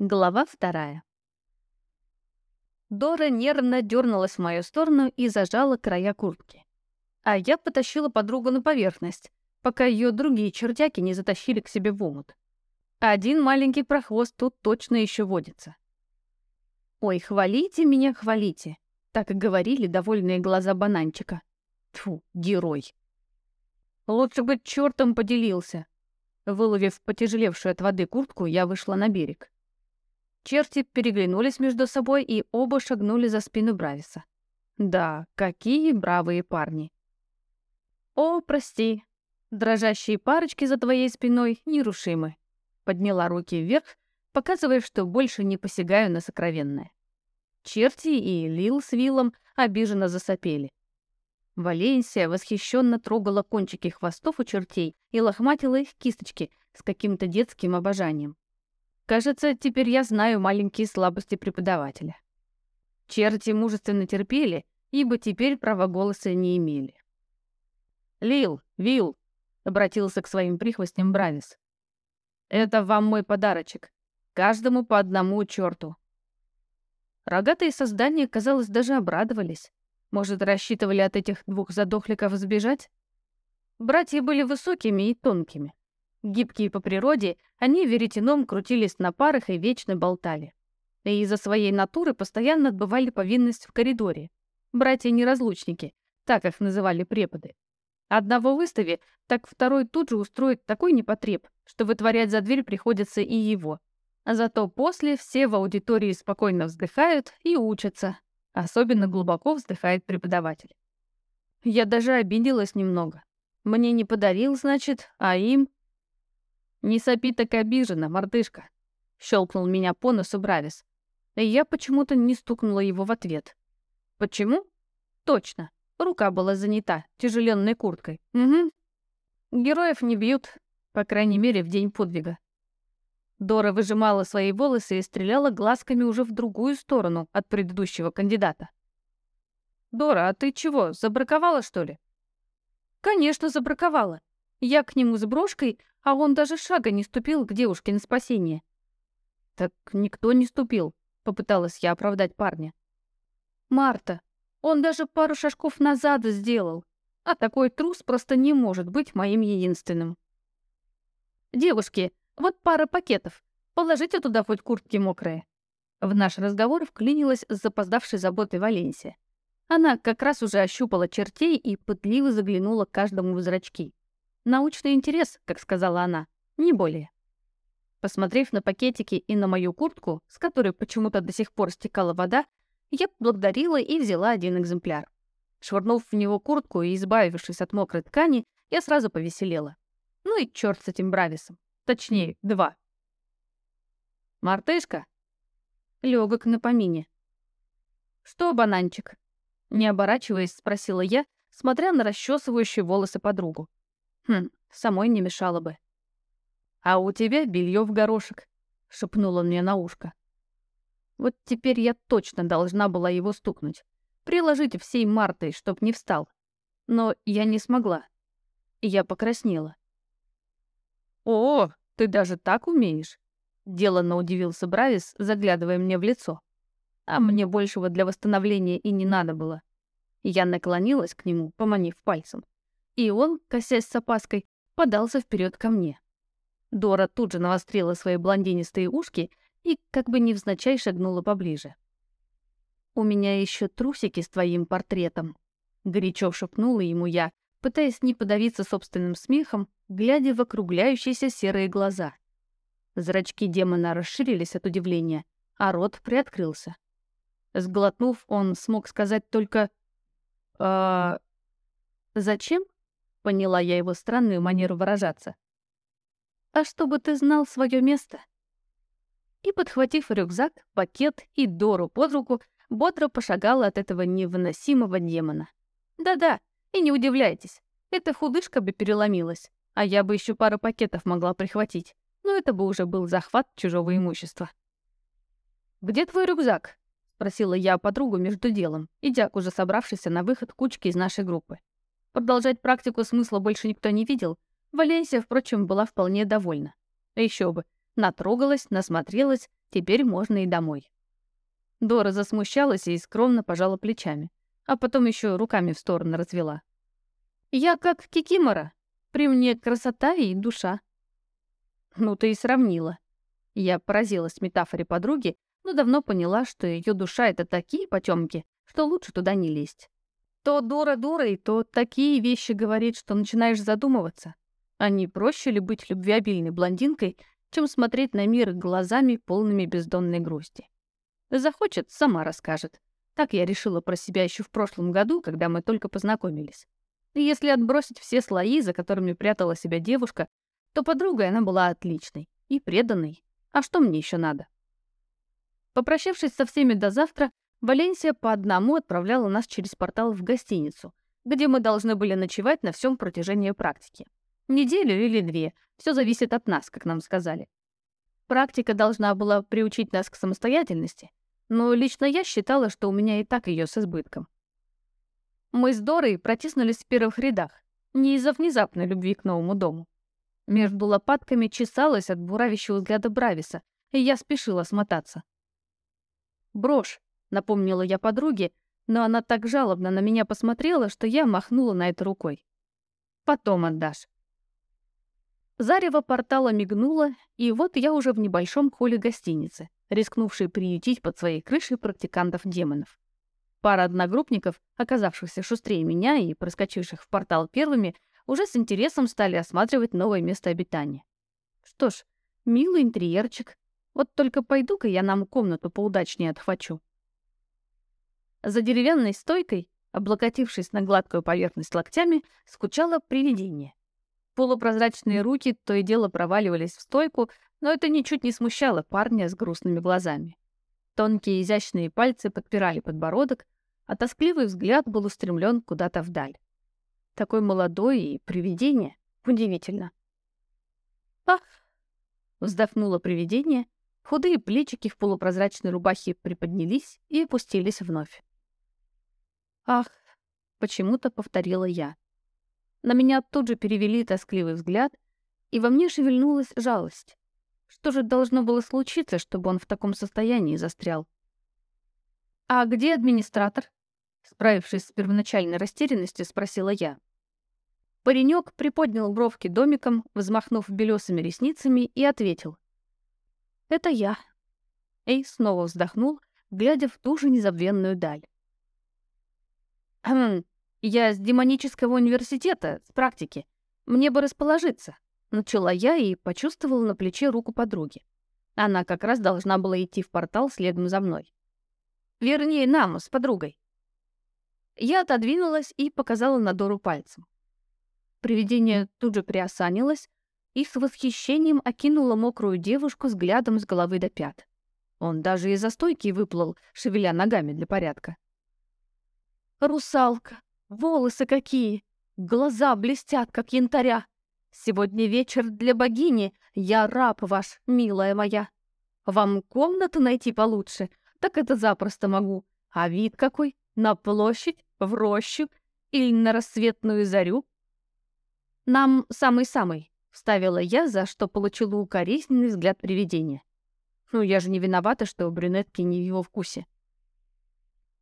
Глава вторая. Дора нервно дернулась в мою сторону и зажала края куртки. А я потащила подругу на поверхность, пока ее другие чертяки не затащили к себе в омут. Один маленький прохвост тут точно еще водится. «Ой, хвалите меня, хвалите!» Так и говорили довольные глаза бананчика. Тьфу, герой. Лучше бы чертом поделился. Выловив потяжелевшую от воды куртку, я вышла на берег. Черти переглянулись между собой и оба шагнули за спину Брависа. Да, какие бравые парни. О, прости, дрожащие парочки за твоей спиной нерушимы. Подняла руки вверх, показывая, что больше не посягаю на сокровенное. Черти и Лил с Виллом обиженно засопели. Валенсия восхищенно трогала кончики хвостов у чертей и лохматила их кисточки с каким-то детским обожанием. Кажется, теперь я знаю маленькие слабости преподавателя. Черти мужественно терпели, ибо теперь права голоса не имели. «Лил, Вил!» — обратился к своим прихвостням Бравис. «Это вам мой подарочек. Каждому по одному черту». Рогатые создания, казалось, даже обрадовались. Может, рассчитывали от этих двух задохликов сбежать? Братья были высокими и тонкими. Гибкие по природе, они веретеном крутились на парах и вечно болтали. И из-за своей натуры постоянно отбывали повинность в коридоре. Братья-неразлучники, так их называли преподы. Одного выстави, так второй тут же устроит такой непотреб, что вытворять за дверь приходится и его. А зато после все в аудитории спокойно вздыхают и учатся. Особенно глубоко вздыхает преподаватель. Я даже обиделась немного. Мне не подарил, значит, а им... «Не сопи так обиженно, мартышка!» — щелкнул меня по носу Бравис. И я почему-то не стукнула его в ответ. «Почему?» «Точно. Рука была занята, тяжеленной курткой. Угу. Героев не бьют, по крайней мере, в день подвига». Дора выжимала свои волосы и стреляла глазками уже в другую сторону от предыдущего кандидата. «Дора, а ты чего, забраковала, что ли?» «Конечно, забраковала. Я к нему с брошкой, а он даже шага не ступил к девушке на спасение. «Так никто не ступил», — попыталась я оправдать парня. «Марта, он даже пару шажков назад сделал, а такой трус просто не может быть моим единственным». «Девушки, вот пара пакетов. Положите туда хоть куртки мокрые». В наш разговор вклинилась с запоздавшей заботой Валенсия. Она как раз уже ощупала чертей и пытливо заглянула каждому в зрачки. Научный интерес, как сказала она, не более. Посмотрев на пакетики и на мою куртку, с которой почему-то до сих пор стекала вода, я поблагодарила и взяла один экземпляр. Швырнув в него куртку и избавившись от мокрой ткани, я сразу повеселела. Ну и черт с этим Брависом. Точнее, два. «Мартышка?» Легок на помине. «Что, бананчик?» Не оборачиваясь, спросила я, смотря на расчесывающие волосы подругу. Хм, самой не мешало бы. «А у тебя белье в горошек», — шепнул он мне на ушко. Вот теперь я точно должна была его стукнуть. Приложить всей Мартой, чтоб не встал. Но я не смогла. Я покраснела. «О, ты даже так умеешь?» — деланно удивился Бравис, заглядывая мне в лицо. А мне большего для восстановления и не надо было. Я наклонилась к нему, поманив пальцем и он, косясь с опаской, подался вперед ко мне. Дора тут же навострила свои блондинистые ушки и как бы невзначай шагнула поближе. «У меня еще трусики с твоим портретом», — горячо шепнула ему я, пытаясь не подавиться собственным смехом, глядя в округляющиеся серые глаза. Зрачки демона расширились от удивления, а рот приоткрылся. Сглотнув, он смог сказать только «А... зачем?» Поняла я его странную манеру выражаться. «А чтобы ты знал свое место». И, подхватив рюкзак, пакет и Дору под руку, бодро пошагала от этого невыносимого демона. Да-да, и не удивляйтесь, эта худышка бы переломилась, а я бы еще пару пакетов могла прихватить, но это бы уже был захват чужого имущества. «Где твой рюкзак?» — спросила я подругу между делом, идя к уже собравшейся на выход кучке из нашей группы. Продолжать практику смысла больше никто не видел. Валенсия, впрочем, была вполне довольна. А еще бы. Натрогалась, насмотрелась, теперь можно и домой. Дора засмущалась и скромно пожала плечами, а потом еще руками в сторону развела. «Я как кикимора. При мне красота и душа». «Ну ты и сравнила». Я поразилась метафоре подруги, но давно поняла, что ее душа — это такие потемки, что лучше туда не лезть. То дура дурой, то такие вещи говорит, что начинаешь задумываться. А не проще ли быть любвеобильной блондинкой, чем смотреть на мир глазами, полными бездонной грусти? Захочет, сама расскажет. Так я решила про себя еще в прошлом году, когда мы только познакомились. И если отбросить все слои, за которыми прятала себя девушка, то подругой она была отличной и преданной. А что мне еще надо? Попрощавшись со всеми до завтра, Валенсия по одному отправляла нас через портал в гостиницу, где мы должны были ночевать на всем протяжении практики. Неделю или две, все зависит от нас, как нам сказали. Практика должна была приучить нас к самостоятельности, но лично я считала, что у меня и так ее с избытком. Мы с Дорой протиснулись в первых рядах, не из-за внезапной любви к новому дому. Между лопатками чесалась от буравящего взгляда Брависа, и я спешила смотаться. «Брошь», — напомнила я подруге, но она так жалобно на меня посмотрела, что я махнула на это рукой. «Потом отдашь». Зарево портала мигнуло, и вот я уже в небольшом холле гостиницы, рискнувшей приютить под своей крышей практикантов-демонов. Пара одногруппников, оказавшихся шустрее меня и проскочивших в портал первыми, уже с интересом стали осматривать новое место обитания. Что ж, милый интерьерчик. Вот только пойду-ка я нам комнату поудачнее отхвачу. За деревянной стойкой, облокотившись на гладкую поверхность локтями, скучало привидение. Полупрозрачные руки то и дело проваливались в стойку, но это ничуть не смущало парня с грустными глазами. Тонкие изящные пальцы подпирали подбородок, а тоскливый взгляд был устремлен куда-то вдаль. Такой молодой и привидение. Удивительно. «Ах!» — вздохнуло привидение, худые плечики в полупрозрачной рубахе приподнялись и опустились вновь. «Ах!» — почему-то повторила я. На меня тут же перевели тоскливый взгляд, и во мне шевельнулась жалость. Что же должно было случиться, чтобы он в таком состоянии застрял? «А где администратор?» Справившись с первоначальной растерянностью, спросила я. Паренек приподнял бровки домиком, взмахнув белесыми ресницами, и ответил. «Это я». Эй снова вздохнул, глядя в ту же незабвенную даль. «Хм, я с демонического университета, с практики. Мне бы расположиться». Начала я и почувствовала на плече руку подруги. Она как раз должна была идти в портал следом за мной. Вернее, нам, с подругой. Я отодвинулась и показала на Дору пальцем. Привидение тут же приосанилось и с восхищением окинуло мокрую девушку взглядом с головы до пят. Он даже из-за стойки выплыл, шевеля ногами для порядка. «Русалка! Волосы какие! Глаза блестят, как янтаря! Сегодня вечер для богини, я раб ваш, милая моя. Вам комнату найти получше? Так это запросто могу. А вид какой? На площадь, в рощу или на рассветную зарю?» «Нам самый-самый», — вставила я, за что получила укоризненный взгляд привидения. «Ну, я же не виновата, что брюнетки не в его вкусе».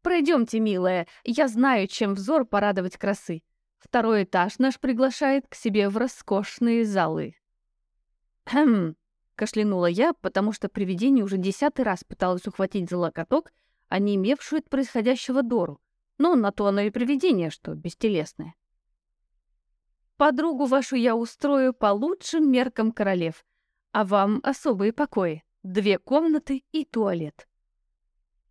Пройдемте, милая, я знаю, чем взор порадовать красы. Второй этаж наш приглашает к себе в роскошные залы». «Хм», — кашлянула я, потому что привидение уже десятый раз пыталось ухватить за локоток, а не имевшую от происходящего Дору. Но на то оно и привидение, что бестелесное. «Подругу вашу я устрою по лучшим меркам королев, а вам особые покои, две комнаты и туалет».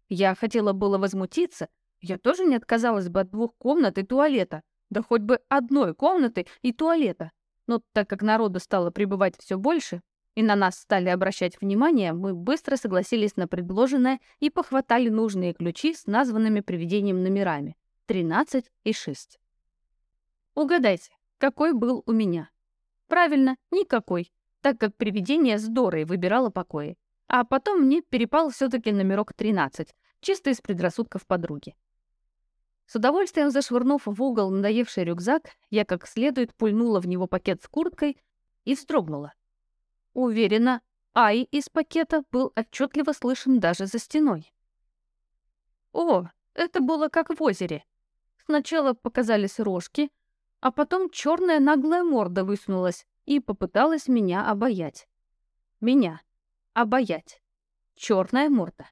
Я хотела было возмутиться, я тоже не отказалась бы от двух комнат и туалета, да хоть бы одной комнаты и туалета. Но так как народу стало прибывать все больше, и на нас стали обращать внимание, мы быстро согласились на предложенное и похватали нужные ключи с названными привидением номерами — 13 и 6. Угадайте, какой был у меня? Правильно, никакой, так как привидение с Дорой выбирало покои. А потом мне перепал все-таки номерок 13, чисто из предрассудков подруги. С удовольствием зашвырнув в угол надоевший рюкзак, я как следует пульнула в него пакет с курткой и вздрогнула. Уверена, Ай из пакета был отчетливо слышен даже за стеной. О, это было как в озере. Сначала показались рожки, а потом черная наглая морда высунулась и попыталась меня обаять. Меня. Обаять. Черная морда.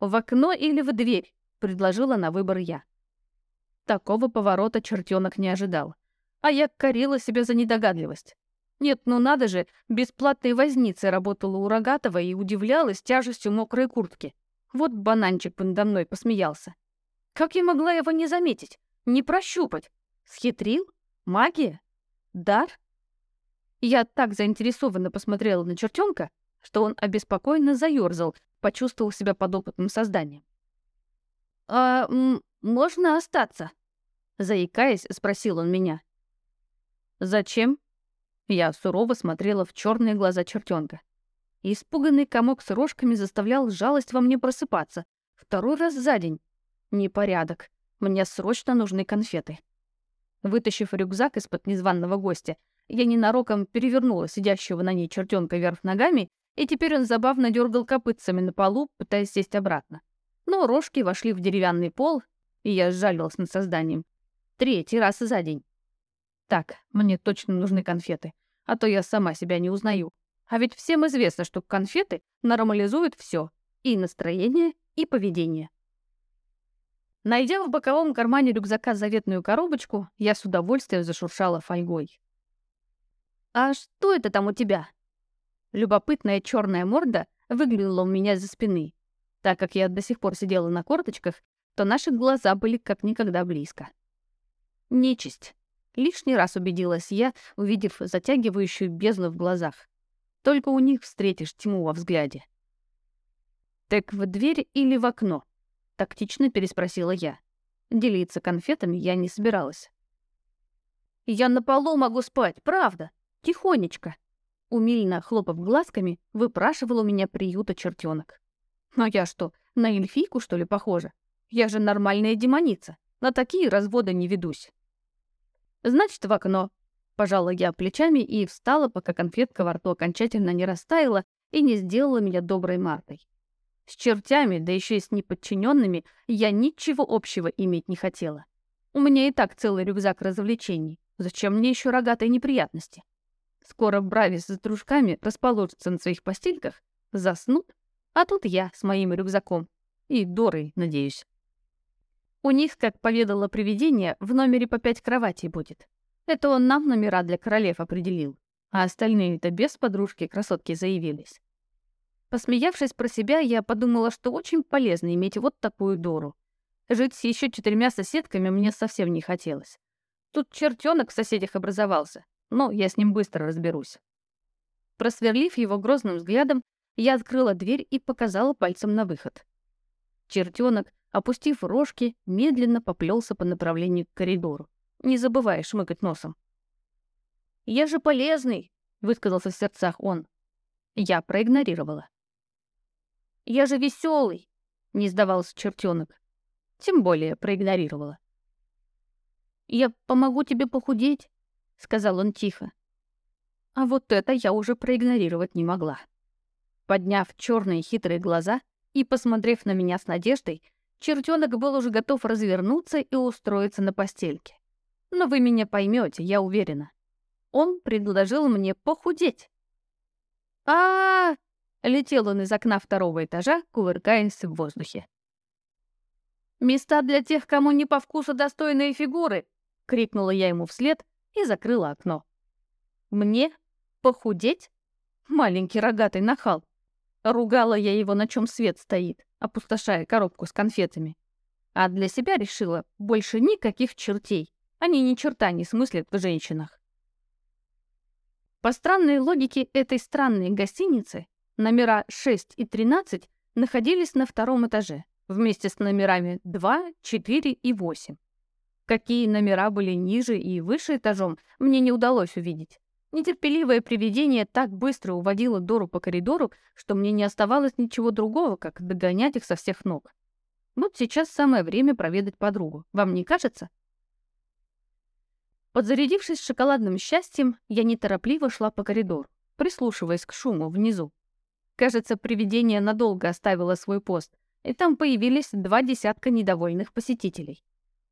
«В окно или в дверь?» — предложила на выбор я. Такого поворота чертенок не ожидал. А я корила себя за недогадливость. Нет, ну надо же, бесплатной возницей работала у Рогатова и удивлялась тяжестью мокрой куртки. Вот бананчик надо мной посмеялся. Как я могла его не заметить, не прощупать? Схитрил? Магия? Дар? Я так заинтересованно посмотрела на чертенка, что он обеспокоенно заёрзал, почувствовал себя подопытным созданием. «А можно остаться?» Заикаясь, спросил он меня. «Зачем?» Я сурово смотрела в черные глаза чертенка. Испуганный комок с рожками заставлял жалость во мне просыпаться. Второй раз за день. Непорядок. Мне срочно нужны конфеты. Вытащив рюкзак из-под незваного гостя, я ненароком перевернула сидящего на ней чертенка вверх ногами, и теперь он забавно дергал копытцами на полу, пытаясь сесть обратно. Но рожки вошли в деревянный пол, и я сжалилась над созданием. Третий раз за день. Так, мне точно нужны конфеты, а то я сама себя не узнаю. А ведь всем известно, что конфеты нормализуют все и настроение, и поведение. Найдя в боковом кармане рюкзака заветную коробочку, я с удовольствием зашуршала фольгой. «А что это там у тебя?» Любопытная черная морда выглянула у меня за спины. Так как я до сих пор сидела на корточках, то наши глаза были как никогда близко. Нечисть. Лишний раз убедилась я, увидев затягивающую бездну в глазах. Только у них встретишь тьму во взгляде. «Так в дверь или в окно?» — тактично переспросила я. Делиться конфетами я не собиралась. «Я на полу могу спать, правда. Тихонечко». Умильно хлопав глазками, выпрашивал у меня приюта чертенок. «А я что, на эльфийку, что ли, похожа? Я же нормальная демоница. На такие разводы не ведусь». «Значит, в окно». Пожала я плечами и встала, пока конфетка во рту окончательно не растаяла и не сделала меня доброй Мартой. С чертями, да еще и с неподчиненными, я ничего общего иметь не хотела. У меня и так целый рюкзак развлечений. Зачем мне еще рогатые неприятности? Скоро Бравис с дружками расположатся на своих постельках, заснут, а тут я с моим рюкзаком. И Дорой, надеюсь. У них, как поведало привидение, в номере по пять кроватей будет. Это он нам номера для королев определил. А остальные-то без подружки красотки заявились. Посмеявшись про себя, я подумала, что очень полезно иметь вот такую Дору. Жить с еще четырьмя соседками мне совсем не хотелось. Тут чертенок в соседях образовался, но я с ним быстро разберусь. Просверлив его грозным взглядом, я открыла дверь и показала пальцем на выход. Чертенок, опустив рожки, медленно поплелся по направлению к коридору, не забывая шмыкать носом. «Я же полезный!» — высказался в сердцах он. Я проигнорировала. Я же веселый, не сдавался чертенок. Тем более проигнорировала. Я помогу тебе похудеть, сказал он тихо. А вот это я уже проигнорировать не могла. Подняв черные хитрые глаза и посмотрев на меня с надеждой, чертенок был уже готов развернуться и устроиться на постельке. Но вы меня поймете, я уверена. Он предложил мне похудеть. А, -а, -а Летел он из окна второго этажа, кувыркаясь в воздухе. «Места для тех, кому не по вкусу достойные фигуры!» — крикнула я ему вслед и закрыла окно. «Мне? Похудеть? Маленький рогатый нахал!» Ругала я его, на чем свет стоит, опустошая коробку с конфетами. А для себя решила, больше никаких чертей. Они ни черта не смыслят в женщинах. По странной логике этой странной гостиницы, Номера 6 и 13 находились на втором этаже, вместе с номерами 2, 4 и 8. Какие номера были ниже и выше этажом, мне не удалось увидеть. Нетерпеливое привидение так быстро уводило Дору по коридору, что мне не оставалось ничего другого, как догонять их со всех ног. Вот сейчас самое время проведать подругу. Вам не кажется? Подзарядившись шоколадным счастьем, я неторопливо шла по коридору прислушиваясь к шуму внизу. Кажется, привидение надолго оставило свой пост, и там появились два десятка недовольных посетителей.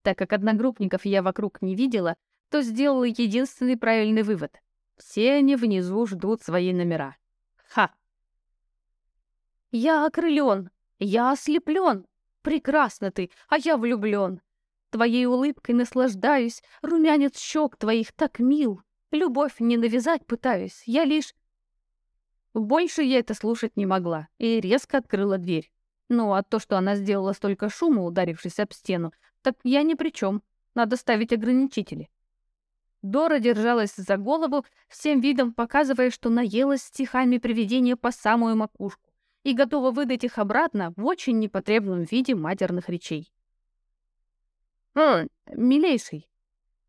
Так как одногруппников я вокруг не видела, то сделала единственный правильный вывод. Все они внизу ждут свои номера. Ха! Я окрылен, я ослеплен. Прекрасно ты, а я влюблен. Твоей улыбкой наслаждаюсь, румянец щек твоих так мил. Любовь не навязать пытаюсь, я лишь... Больше я это слушать не могла и резко открыла дверь. Ну, а то, что она сделала столько шума, ударившись об стену, так я ни при чем. Надо ставить ограничители. Дора держалась за голову, всем видом показывая, что наелась стихами привидения по самую макушку и готова выдать их обратно в очень непотребном виде матерных речей. «Хм, милейший!»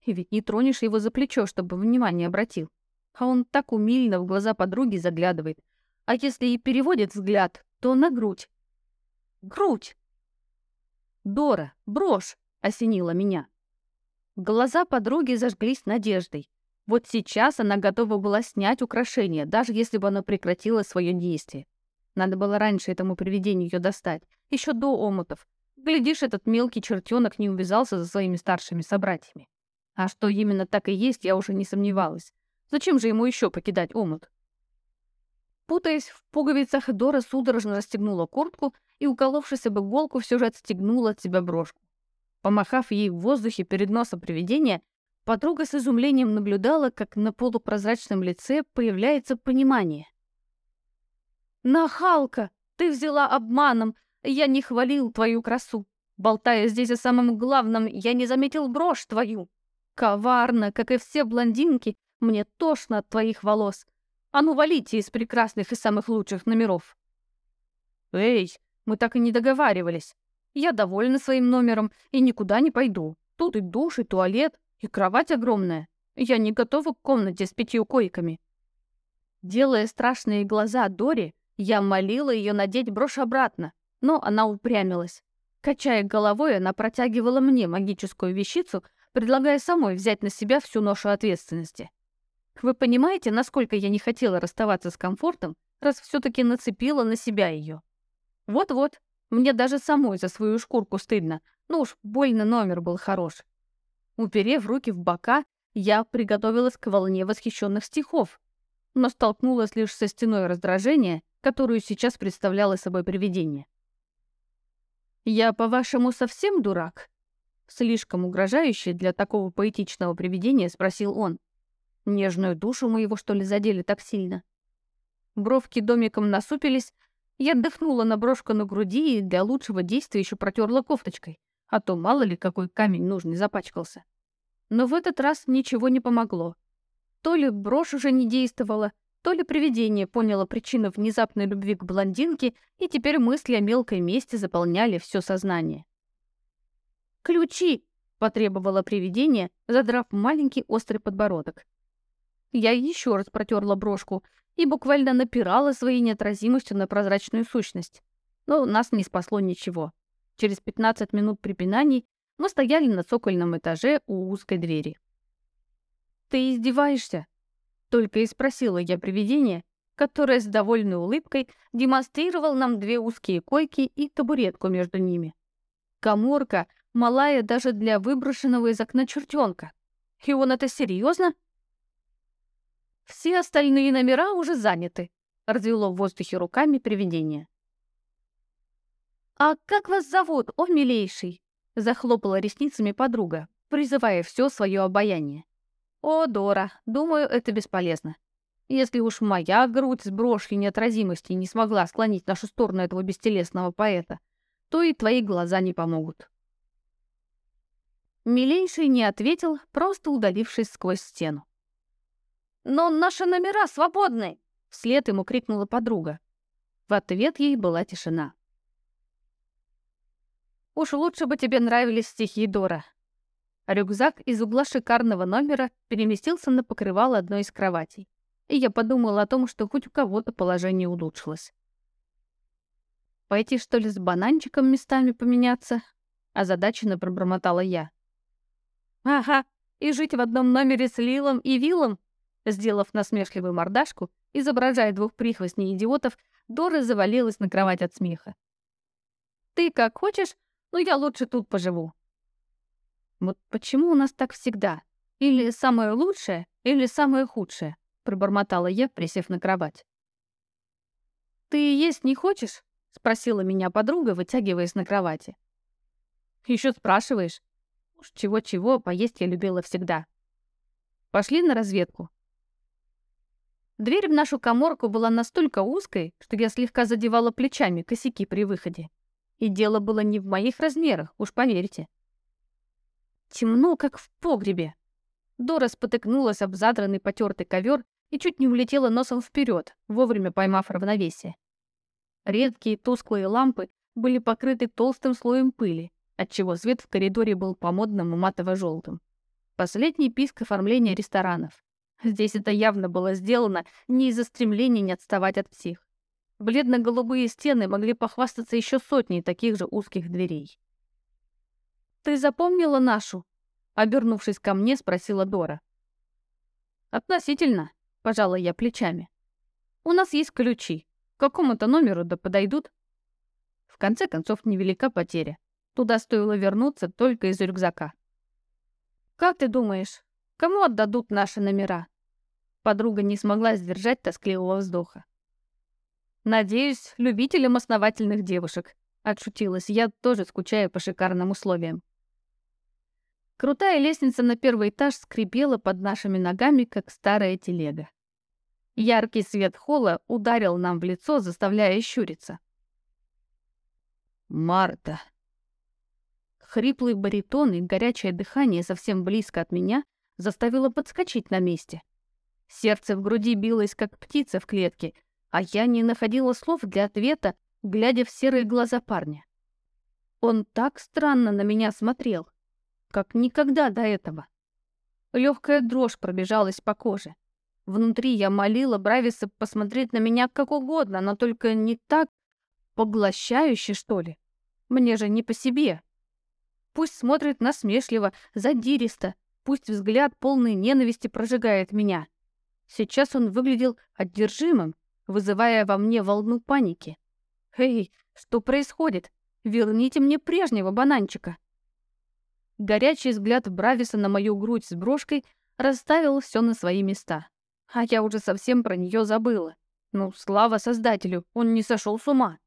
И ведь не тронешь его за плечо, чтобы внимание обратил. А он так умильно в глаза подруги заглядывает. А если и переводит взгляд, то на грудь. Грудь! «Дора, брошь!» — осенила меня. Глаза подруги зажглись надеждой. Вот сейчас она готова была снять украшение, даже если бы оно прекратило свое действие. Надо было раньше этому привидению ее достать, еще до омутов. Глядишь, этот мелкий чертенок не увязался за своими старшими собратьями. А что именно так и есть, я уже не сомневалась. Зачем же ему еще покидать омут? Путаясь в пуговицах, Дора судорожно расстегнула куртку и, уколовшись об иголку, все же отстегнула от себя брошку. Помахав ей в воздухе перед носом привидения, подруга с изумлением наблюдала, как на полупрозрачном лице появляется понимание. «Нахалка! Ты взяла обманом! Я не хвалил твою красу! Болтая здесь о самом главном, я не заметил брошь твою! Коварно, как и все блондинки, мне тошно от твоих волос! А ну валите из прекрасных и самых лучших номеров!» «Эй, мы так и не договаривались. Я довольна своим номером и никуда не пойду. Тут и душ, и туалет, и кровать огромная. Я не готова к комнате с пятью койками». Делая страшные глаза Дори, я молила ее надеть брошь обратно, но она упрямилась. Качая головой, она протягивала мне магическую вещицу, предлагая самой взять на себя всю ношу ответственности. Вы понимаете, насколько я не хотела расставаться с комфортом, раз все-таки нацепила на себя ее? Вот-вот, мне даже самой за свою шкурку стыдно, ну уж больно номер был хорош. Уперев руки в бока, я приготовилась к волне восхищенных стихов, но столкнулась лишь со стеной раздражения, которую сейчас представляло собой привидение. «Я, по-вашему, совсем дурак?» Слишком угрожающий для такого поэтичного привидения спросил он. Нежную душу моего, что ли, задели так сильно? Бровки домиком насупились, я отдохнула на брошку на груди и для лучшего действия еще протерла кофточкой, а то мало ли какой камень нужный запачкался. Но в этот раз ничего не помогло. То ли брошь уже не действовала, то ли привидение поняло причину внезапной любви к блондинке, и теперь мысли о мелкой мести заполняли все сознание. «Ключи!» — потребовало привидение, задрав маленький острый подбородок. Я еще раз протерла брошку и буквально напирала своей неотразимостью на прозрачную сущность. Но нас не спасло ничего. Через 15 минут припинаний мы стояли на цокольном этаже у узкой двери. «Ты издеваешься?» Только и спросила я привидение, которое с довольной улыбкой демонстрировал нам две узкие койки и табуретку между ними. Коморка, малая даже для выброшенного из окна чертенка. И он это серьезно? Все остальные номера уже заняты, развело в воздухе руками привидение. «А как вас зовут, о милейший?» — захлопала ресницами подруга, призывая все свое обаяние. О, Дора, думаю, это бесполезно. Если уж моя грудь с брошью неотразимости не смогла склонить нашу сторону этого бестелесного поэта, то и твои глаза не помогут. Милейший не ответил, просто удалившись сквозь стену. «Но наши номера свободны!» — вслед ему крикнула подруга. В ответ ей была тишина. «Уж лучше бы тебе нравились стихи Дора», Рюкзак из угла шикарного номера переместился на покрывало одной из кроватей. И я подумала о том, что хоть у кого-то положение улучшилось. «Пойти, что ли, с бананчиком местами поменяться?» Озадаченно пробормотала я. «Ага, и жить в одном номере с Лилом и Виллом? Сделав насмешливую мордашку, изображая двух прихвостней идиотов, Дора завалилась на кровать от смеха. «Ты как хочешь, но я лучше тут поживу». «Вот почему у нас так всегда? Или самое лучшее, или самое худшее?» — пробормотала я, присев на кровать. «Ты есть не хочешь?» — спросила меня подруга, вытягиваясь на кровати. Еще спрашиваешь? Уж чего-чего, поесть я любила всегда. Пошли на разведку. Дверь в нашу коморку была настолько узкой, что я слегка задевала плечами косяки при выходе. И дело было не в моих размерах, уж поверьте. Темно, как в погребе. Дора спотыкнулась об задранный потертый ковер и чуть не улетела носом вперед, вовремя поймав равновесие. Редкие тусклые лампы были покрыты толстым слоем пыли, отчего свет в коридоре был по-модному матово-желтым. Последний писк оформления ресторанов. Здесь это явно было сделано не из-за стремления не отставать от всех. Бледно-голубые стены могли похвастаться еще сотней таких же узких дверей. «Ты запомнила нашу?» Обернувшись ко мне, спросила Дора. «Относительно», — пожала я плечами. «У нас есть ключи. К какому-то номеру да подойдут». В конце концов, невелика потеря. Туда стоило вернуться только из рюкзака. «Как ты думаешь, кому отдадут наши номера?» Подруга не смогла сдержать тоскливого вздоха. «Надеюсь, любителям основательных девушек», — отшутилась я, тоже скучая по шикарным условиям. Крутая лестница на первый этаж скрипела под нашими ногами, как старая телега. Яркий свет холла ударил нам в лицо, заставляя щуриться. «Марта», Хриплый баритон и горячее дыхание совсем близко от меня заставило подскочить на месте. Сердце в груди билось, как птица в клетке, а я не находила слов для ответа, глядя в серые глаза парня. Он так странно на меня смотрел, как никогда до этого. Легкая дрожь пробежалась по коже. Внутри я молила Брависа посмотреть на меня как угодно, но только не так поглощающе, что ли. Мне же не по себе. Пусть смотрит насмешливо, задиристо, пусть взгляд полный ненависти прожигает меня. Сейчас он выглядел одержимым, вызывая во мне волну паники. «Эй, что происходит? Верните мне прежнего бананчика!» Горячий взгляд Брависа на мою грудь с брошкой расставил все на свои места. А я уже совсем про нее забыла. Ну, слава создателю, он не сошел с ума.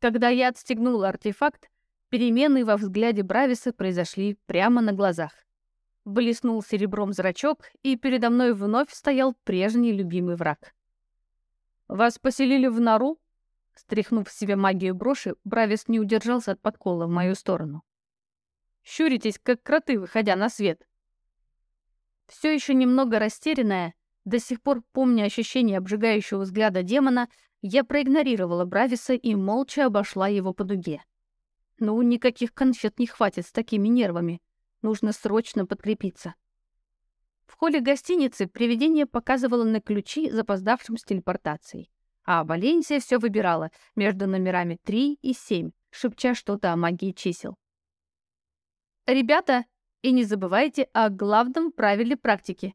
Когда я отстегнула артефакт, Перемены во взгляде Брависа произошли прямо на глазах. Блеснул серебром зрачок, и передо мной вновь стоял прежний любимый враг. «Вас поселили в нору?» Стряхнув в себе магию броши, Бравис не удержался от подкола в мою сторону. «Щуритесь, как кроты, выходя на свет!» Все еще немного растерянная, до сих пор помня ощущение обжигающего взгляда демона, я проигнорировала Брависа и молча обошла его по дуге. Ну, никаких конфет не хватит с такими нервами. Нужно срочно подкрепиться. В холле гостиницы привидение показывало на ключи запоздавшим с телепортацией. А Валенсия все выбирала между номерами 3 и 7, шепча что-то о магии чисел. «Ребята, и не забывайте о главном правиле практики».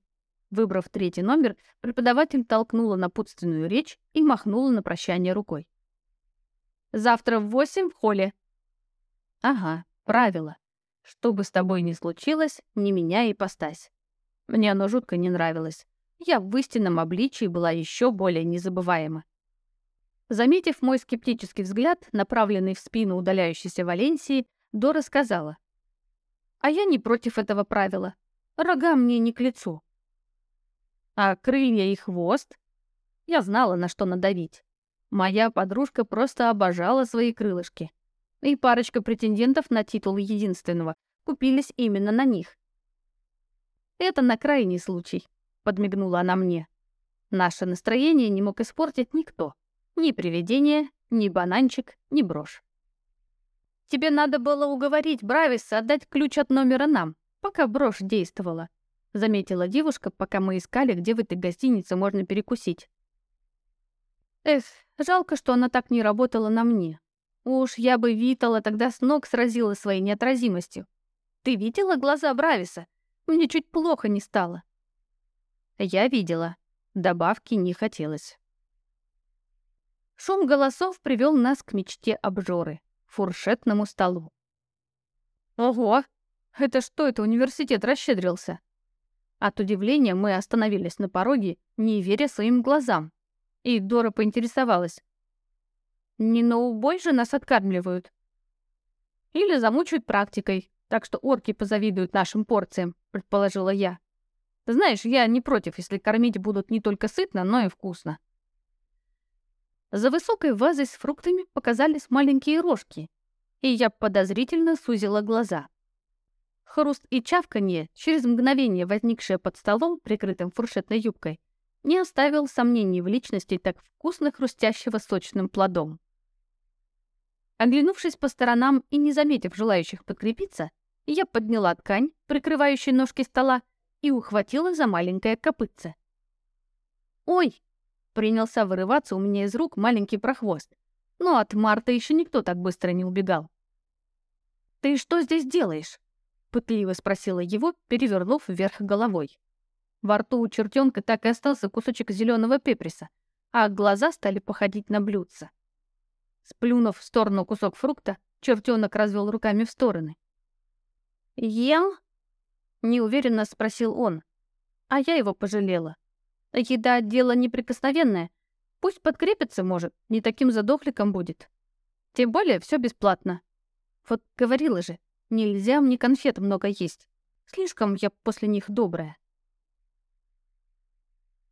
Выбрав третий номер, преподаватель толкнула напутственную речь и махнула на прощание рукой. «Завтра в восемь в холле. Ага, правило. Что бы с тобой ни случилось, не меняй ипостась. Мне оно жутко не нравилось. Я в истинном обличии была еще более незабываема. Заметив мой скептический взгляд, направленный в спину удаляющейся Валенсии, Дора сказала. «А я не против этого правила. Рога мне не к лицу». А крылья и хвост? Я знала, на что надавить. Моя подружка просто обожала свои крылышки и парочка претендентов на титул единственного купились именно на них. «Это на крайний случай», — подмигнула она мне. Наше настроение не мог испортить никто. Ни привидение, ни бананчик, ни брошь. «Тебе надо было уговорить Брависа отдать ключ от номера нам, пока брошь действовала», — заметила девушка, пока мы искали, где в этой гостинице можно перекусить. Эх, жалко, что она так не работала на мне. Уж я бы Витала тогда с ног сразила своей неотразимостью. Ты видела глаза Брависа? Мне чуть плохо не стало. Я видела. Добавки не хотелось. Шум голосов привел нас к мечте обжоры — фуршетному столу. Ого! Это что это университет расщедрился? От удивления мы остановились на пороге, не веря своим глазам. И Дора поинтересовалась. «Не на убой же нас откармливают?» «Или замучают практикой, так что орки позавидуют нашим порциям», — предположила я. «Знаешь, я не против, если кормить будут не только сытно, но и вкусно». За высокой вазой с фруктами показались маленькие рожки, и я подозрительно сузила глаза. Хруст и чавканье, через мгновение возникшее под столом, прикрытым фуршетной юбкой, не оставил сомнений в личности так вкусно хрустящего сочным плодом. Оглянувшись по сторонам и не заметив желающих подкрепиться, я подняла ткань, прикрывающую ножки стола, и ухватила за маленькое копытце. «Ой!» Принялся вырываться у меня из рук маленький прохвост. Но от Марта еще никто так быстро не убегал. «Ты что здесь делаешь?» — пытливо спросила его, перевернув вверх головой. Во рту у чертенка так и остался кусочек зеленого пеприса, а глаза стали походить на блюдца. Сплюнув в сторону кусок фрукта, чертенок развел руками в стороны. «Ем?» — неуверенно спросил он, а я его пожалела. Еда — дело неприкосновенное. Пусть подкрепится, может, не таким задохликом будет. Тем более все бесплатно. Вот говорила же, нельзя мне конфет много есть. Слишком я после них добрая.